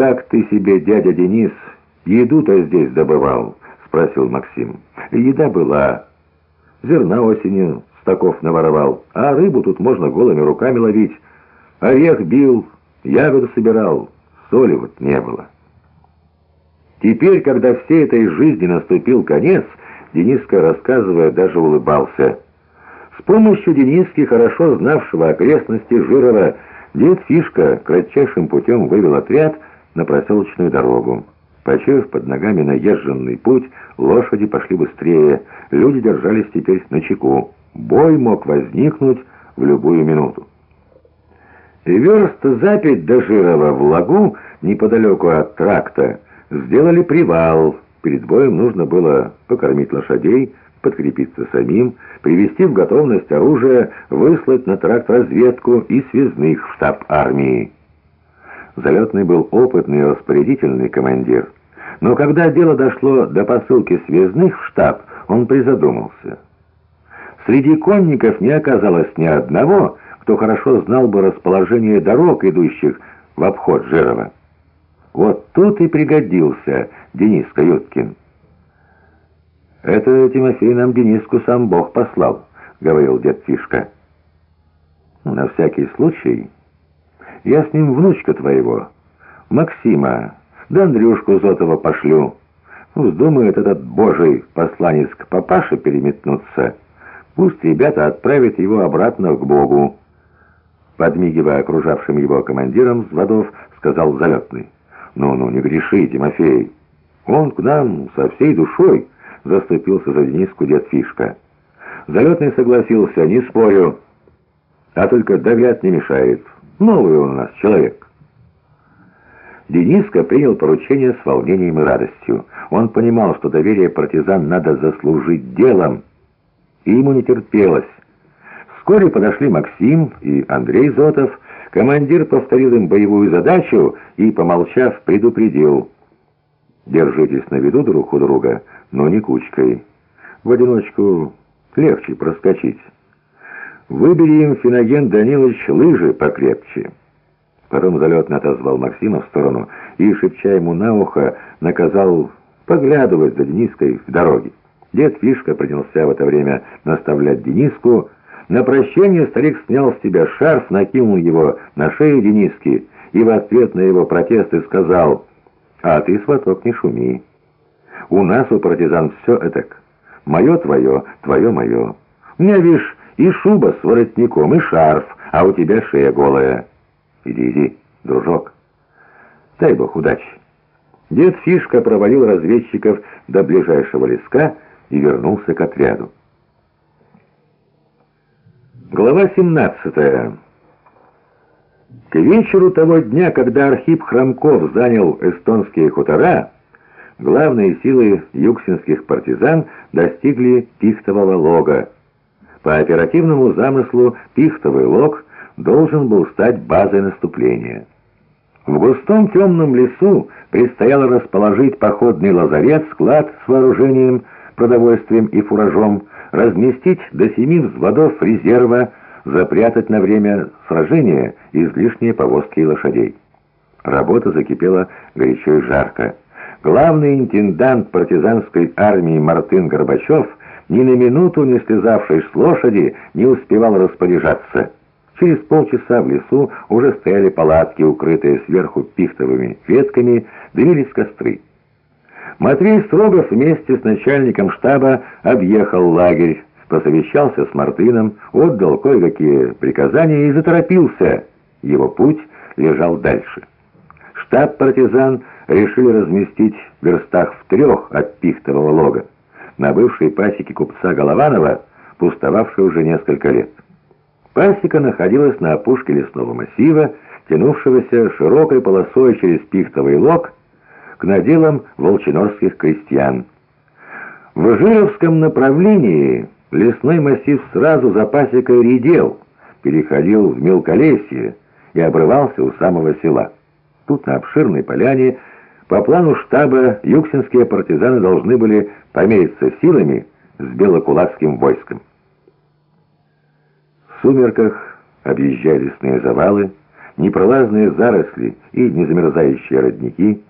«Как ты себе, дядя Денис, еду-то здесь добывал?» — спросил Максим. «Еда была. Зерна осенью стаков наворовал, а рыбу тут можно голыми руками ловить. Орех бил, ягоду собирал, соли вот не было». Теперь, когда всей этой жизни наступил конец, Дениска, рассказывая, даже улыбался. С помощью Дениски, хорошо знавшего окрестности Жирова, дед Фишка кратчайшим путем вывел отряд на проселочную дорогу. Почуяв под ногами наезженный путь, лошади пошли быстрее, люди держались теперь на чеку. Бой мог возникнуть в любую минуту. И верст за пять до Жирова в лагу, неподалеку от тракта, сделали привал. Перед боем нужно было покормить лошадей, подкрепиться самим, привести в готовность оружие, выслать на тракт разведку и связных в штаб армии. Залетный был опытный и распорядительный командир. Но когда дело дошло до посылки связных в штаб, он призадумался. Среди конников не оказалось ни одного, кто хорошо знал бы расположение дорог, идущих в обход Жирова. Вот тут и пригодился Денис Каюткин. «Это, Тимофей, нам Дениску сам Бог послал», — говорил дед Фишка. «На всякий случай я с ним внучка твоего, Максима, да Андрюшку Зотова пошлю. Вздумает этот божий посланец к папаше переметнуться, пусть ребята отправят его обратно к Богу». Подмигивая окружавшим его командирам с водов, сказал залетный. «Ну-ну, не греши, Тимофей. Он к нам со всей душой», — заступился за Дениску дед Фишка. Залетный согласился, не спорю, а только догляд не мешает. Новый он у нас человек. Дениска принял поручение с волнением и радостью. Он понимал, что доверие партизан надо заслужить делом, и ему не терпелось. Вскоре подошли Максим и Андрей Зотов, Командир повторил им боевую задачу и, помолчав, предупредил. «Держитесь на виду друг у друга, но не кучкой. В одиночку легче проскочить. Выбери им, Финоген Данилович, лыжи покрепче». Потом залетно отозвал Максима в сторону и, шепча ему на ухо, наказал поглядывать за Дениской в дороге. Дед Фишка принялся в это время наставлять Дениску, на прощание старик снял с себя шарф, накинул его на шею Дениски и в ответ на его протесты сказал, «А ты, сваток, не шуми. У нас, у партизан, все это Мое твое, твое мое. У меня, видишь, и шуба с воротником, и шарф, а у тебя шея голая. Иди, иди, дружок. Дай бог удачи». Дед Фишка проводил разведчиков до ближайшего леска и вернулся к отряду. Глава 17. К вечеру того дня, когда Архип Хромков занял эстонские хутора, главные силы юксинских партизан достигли Пихтового лога. По оперативному замыслу Пихтовый лог должен был стать базой наступления. В густом темном лесу предстояло расположить походный лазарет, склад с вооружением, продовольствием и фуражом, разместить до семи взводов резерва, запрятать на время сражения излишние повозки и лошадей. Работа закипела горячо и жарко. Главный интендант партизанской армии Мартын Горбачев, ни на минуту не слезавший с лошади, не успевал распоряжаться. Через полчаса в лесу уже стояли палатки, укрытые сверху пихтовыми ветками, дымились костры. Матвей Строгов вместе с начальником штаба объехал лагерь, посовещался с Мартыном, отдал кое-какие приказания и заторопился. Его путь лежал дальше. Штаб партизан решили разместить в верстах в трех от Пихтового лога, на бывшей пасеке купца Голованова, пустовавшей уже несколько лет. Пасека находилась на опушке лесного массива, тянувшегося широкой полосой через Пихтовый лог, к наделам волчинорских крестьян. В Жировском направлении лесной массив сразу за пасекой редел, переходил в мелколесье и обрывался у самого села. Тут, на обширной поляне, по плану штаба, юксинские партизаны должны были помериться силами с белокулацким войском. В сумерках, объезжая лесные завалы, непролазные заросли и незамерзающие родники,